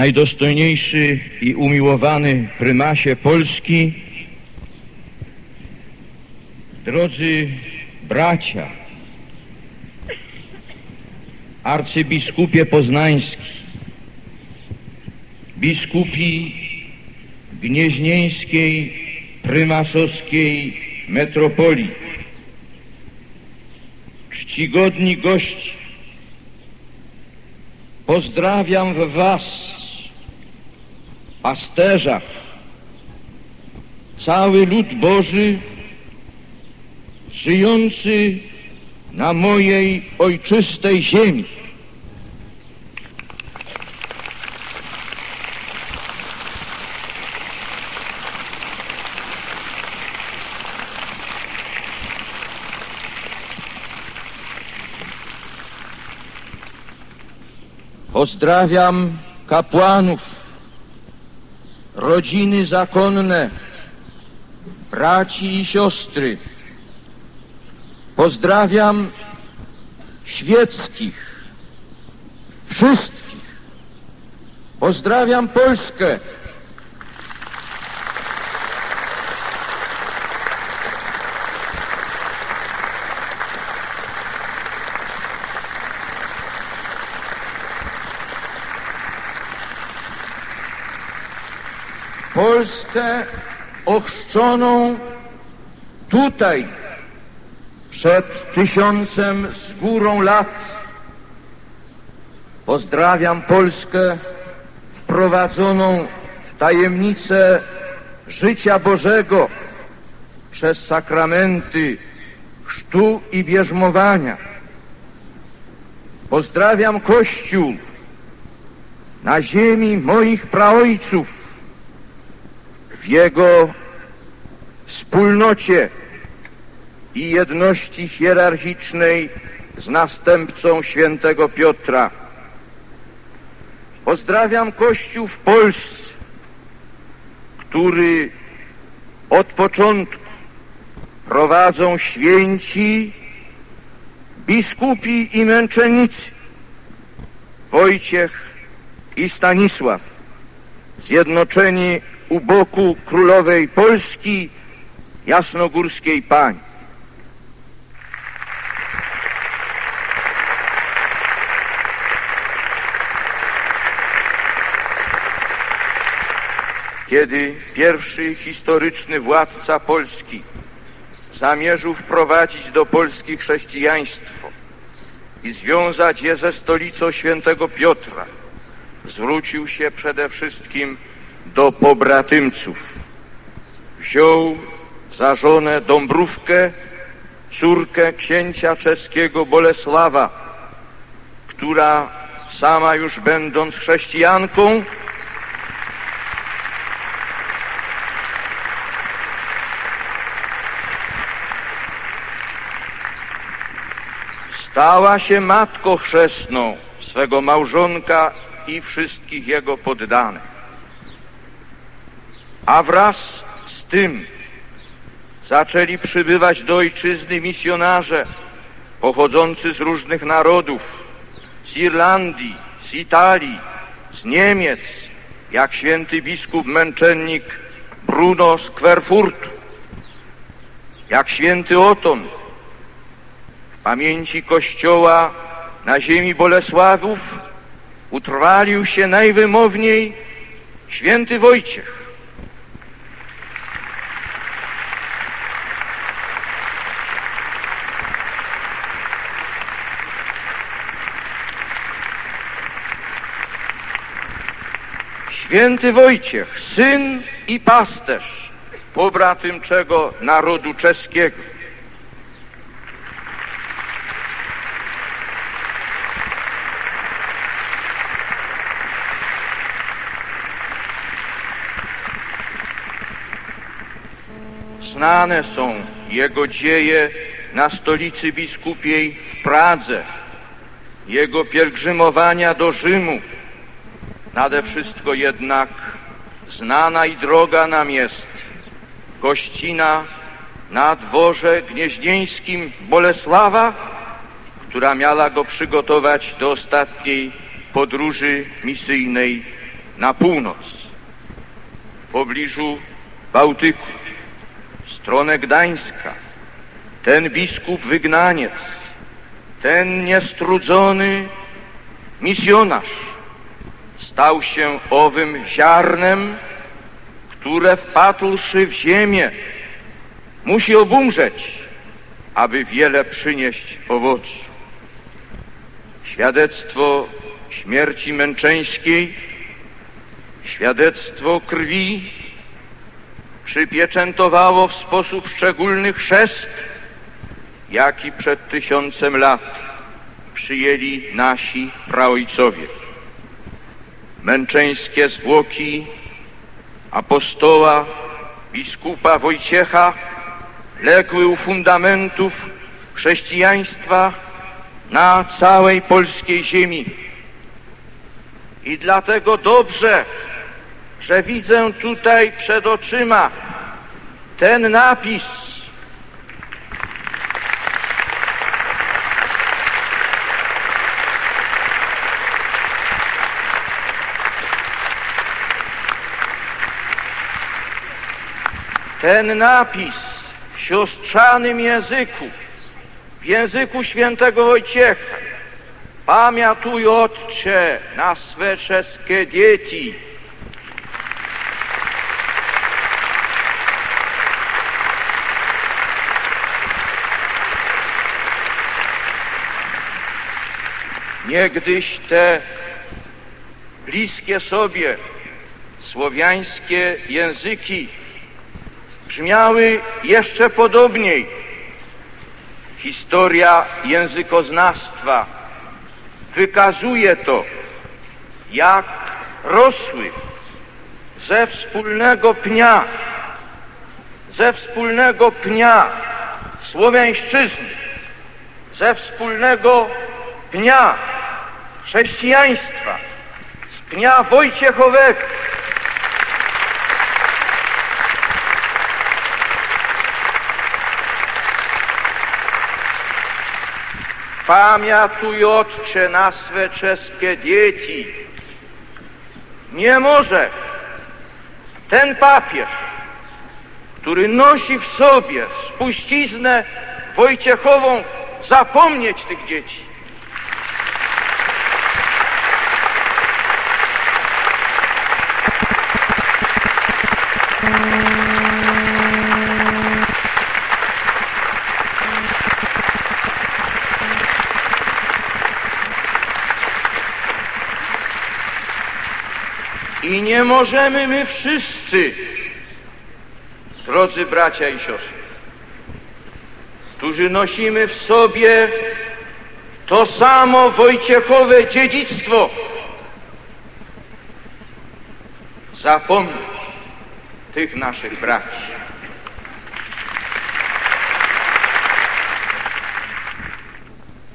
najdostojniejszy i umiłowany prymasie Polski, drodzy bracia, arcybiskupie poznański, biskupi gnieźnieńskiej, prymasowskiej metropolii, czcigodni gości, pozdrawiam was, pasterzach, cały lud Boży, żyjący na mojej ojczystej ziemi. Pozdrawiam kapłanów, rodziny zakonne, braci i siostry. Pozdrawiam świeckich, wszystkich. Pozdrawiam Polskę. Polskę ochrzczoną tutaj przed tysiącem z górą lat. Pozdrawiam Polskę wprowadzoną w tajemnicę życia Bożego przez sakramenty chrztu i bierzmowania. Pozdrawiam Kościół na ziemi moich praojców, w jego wspólnocie i jedności hierarchicznej z następcą świętego Piotra. Pozdrawiam Kościół w Polsce, który od początku prowadzą święci, biskupi i męczennicy Wojciech i Stanisław, zjednoczeni u boku królowej Polski, jasnogórskiej pani. Kiedy pierwszy historyczny władca Polski zamierzył wprowadzić do Polski chrześcijaństwo i związać je ze stolicą świętego Piotra, zwrócił się przede wszystkim do pobratymców. Wziął za żonę Dąbrówkę, córkę księcia czeskiego Bolesława, która sama już będąc chrześcijanką, stała się matką chrzestną swego małżonka i wszystkich jego poddanych. A wraz z tym zaczęli przybywać do ojczyzny misjonarze pochodzący z różnych narodów, z Irlandii, z Italii, z Niemiec, jak święty biskup męczennik Bruno z Kwerfurtu, jak święty Oton, w pamięci Kościoła na ziemi Bolesławów utrwalił się najwymowniej święty Wojciech. Święty Wojciech, syn i pasterz pobratymczego narodu czeskiego. Znane są jego dzieje na stolicy biskupiej w Pradze, jego pielgrzymowania do Rzymu. Nade wszystko jednak znana i droga nam jest gościna na dworze gnieźnieńskim Bolesława, która miała go przygotować do ostatniej podróży misyjnej na północ, w pobliżu Bałtyku, w stronę Gdańska, ten biskup wygnaniec, ten niestrudzony misjonarz stał się owym ziarnem, które wpadłszy w ziemię, musi obumrzeć, aby wiele przynieść owocu. Świadectwo śmierci męczeńskiej, świadectwo krwi przypieczętowało w sposób szczególny chrzest, jaki przed tysiącem lat przyjęli nasi praojcowie. Męczeńskie zwłoki apostoła, biskupa Wojciecha legły u fundamentów chrześcijaństwa na całej polskiej ziemi. I dlatego dobrze, że widzę tutaj przed oczyma ten napis. Ten napis w siostrzanym języku, w języku świętego Wojciecha. Pamiętuj, Otcze, na swe wszystkie dzieci, Niegdyś te bliskie sobie słowiańskie języki brzmiały jeszcze podobniej. Historia językoznawstwa wykazuje to, jak rosły ze wspólnego pnia, ze wspólnego pnia słowiańszczyzny, ze wspólnego pnia chrześcijaństwa, z pnia Wojciechowego. Pamiętuj, Otcze, na swe czeskie dzieci. Nie może ten papież, który nosi w sobie spuściznę Wojciechową, zapomnieć tych dzieci. I nie możemy my wszyscy, drodzy bracia i siostry, którzy nosimy w sobie to samo Wojciechowe dziedzictwo, zapomnieć tych naszych braci.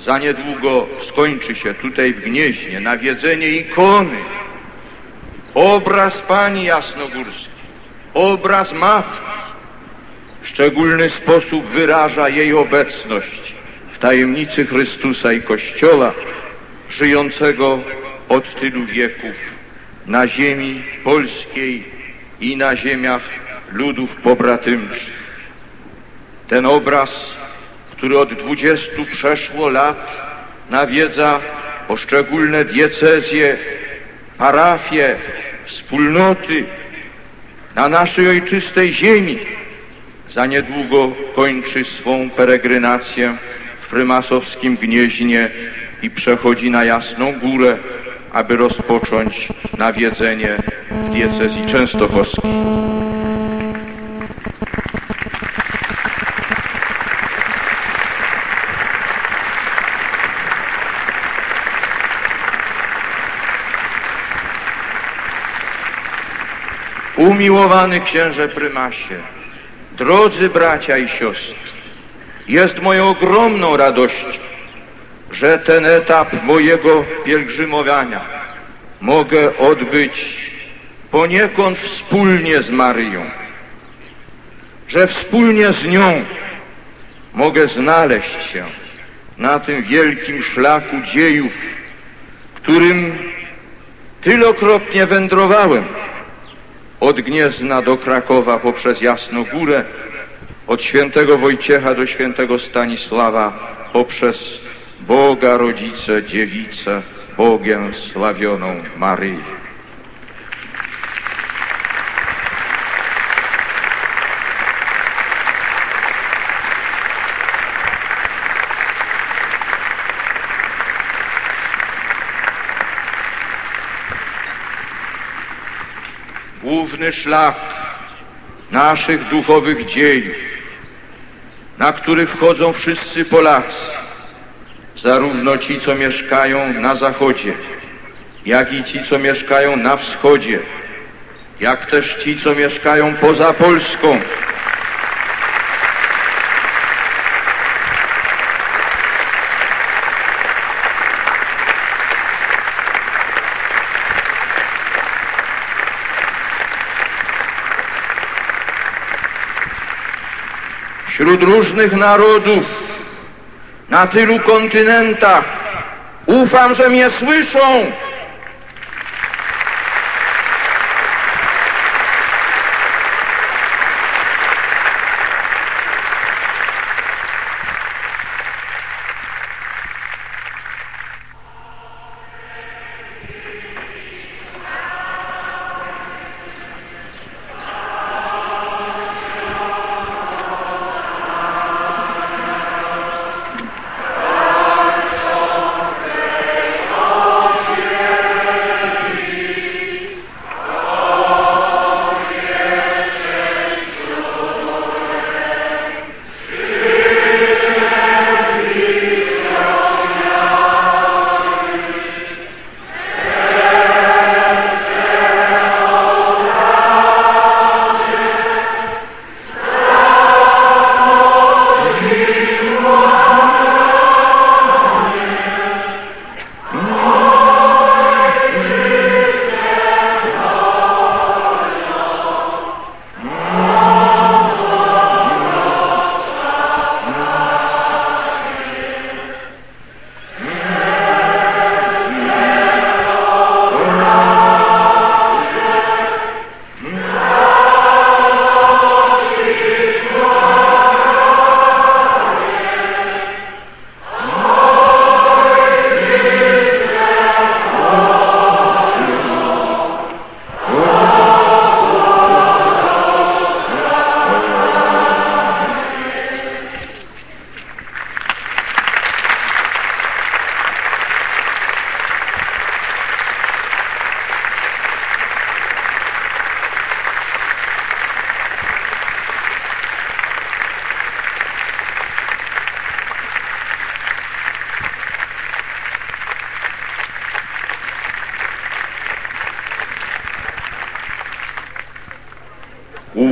Za niedługo skończy się tutaj w Gnieźnie nawiedzenie ikony, obraz Pani Jasnogórskiej, obraz Matki. W szczególny sposób wyraża jej obecność w tajemnicy Chrystusa i Kościoła, żyjącego od tylu wieków na ziemi polskiej i na ziemiach ludów pobratymczych. Ten obraz, który od dwudziestu przeszło lat nawiedza poszczególne diecezje, parafie, wspólnoty na naszej ojczystej ziemi, za niedługo kończy swą peregrinację w prymasowskim Gnieźnie i przechodzi na Jasną Górę, aby rozpocząć nawiedzenie w diecezji częstochowskiej. Umiłowany księże prymasie, drodzy bracia i siostry, jest moją ogromną radością, że ten etap mojego pielgrzymowania mogę odbyć poniekąd wspólnie z Maryją, że wspólnie z nią mogę znaleźć się na tym wielkim szlaku dziejów, którym Tylokrotnie wędrowałem od Gniezna do Krakowa poprzez Jasnogórę, od świętego Wojciecha do świętego Stanisława poprzez Boga Rodzice, Dziewicę, Bogiem sławioną Maryję. Główny szlak naszych duchowych dziejów, na który wchodzą wszyscy Polacy, zarówno ci, co mieszkają na zachodzie, jak i ci, co mieszkają na wschodzie, jak też ci, co mieszkają poza Polską. Wśród różnych narodów, na tylu kontynentach. Ufam, że mnie słyszą.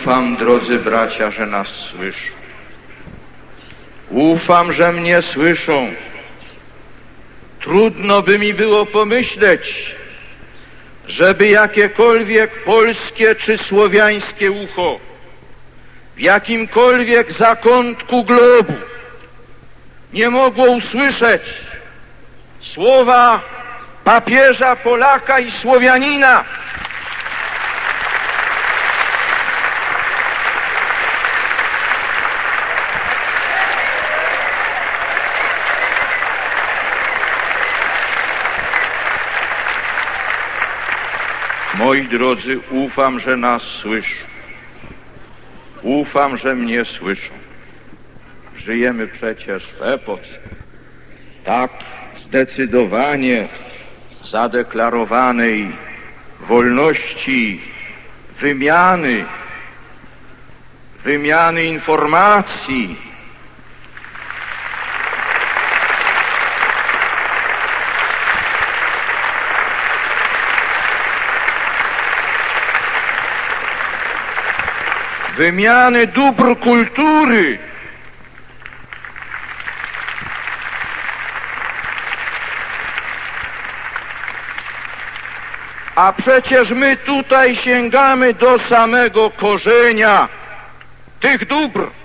Ufam, drodzy bracia, że nas słyszą. Ufam, że mnie słyszą. Trudno by mi było pomyśleć, żeby jakiekolwiek polskie czy słowiańskie ucho w jakimkolwiek zakątku globu nie mogło usłyszeć słowa papieża Polaka i Słowianina, Moi drodzy, ufam, że nas słyszą. Ufam, że mnie słyszą. Żyjemy przecież w epoce tak zdecydowanie zadeklarowanej wolności wymiany, wymiany informacji, wymiany dóbr kultury. A przecież my tutaj sięgamy do samego korzenia tych dóbr.